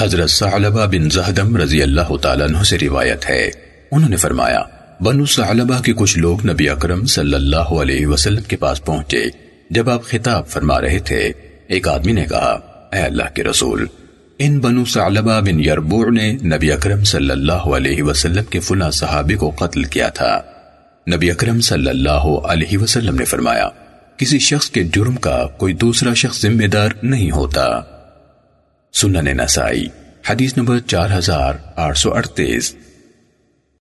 حضرت صحلبہ بن زہدم رضی اللہ تعالیٰ عنہ سے روایت ہے۔ انہوں نے فرمایا، بنو صحلبہ کے کچھ لوگ نبی اکرم صلی اللہ علیہ وسلم کے پاس پہنچے۔ جب آپ خطاب فرما رہے تھے، ایک آدمی نے کہا، اے اللہ کے رسول، ان بنو صحلبہ بن یربوع نے نبی اکرم صلی اللہ علیہ وسلم کے فلاں صحابی کو قتل کیا تھا۔ نبی اکرم صلی اللہ علیہ وسلم نے فرمایا، کسی شخص کے جرم کا کوئی دوسرا شخص ذمہ دار نہیں ہوتا۔ سنن نسائی حدیث نمبر چار ہزار آٹھ سو اڑتیس۔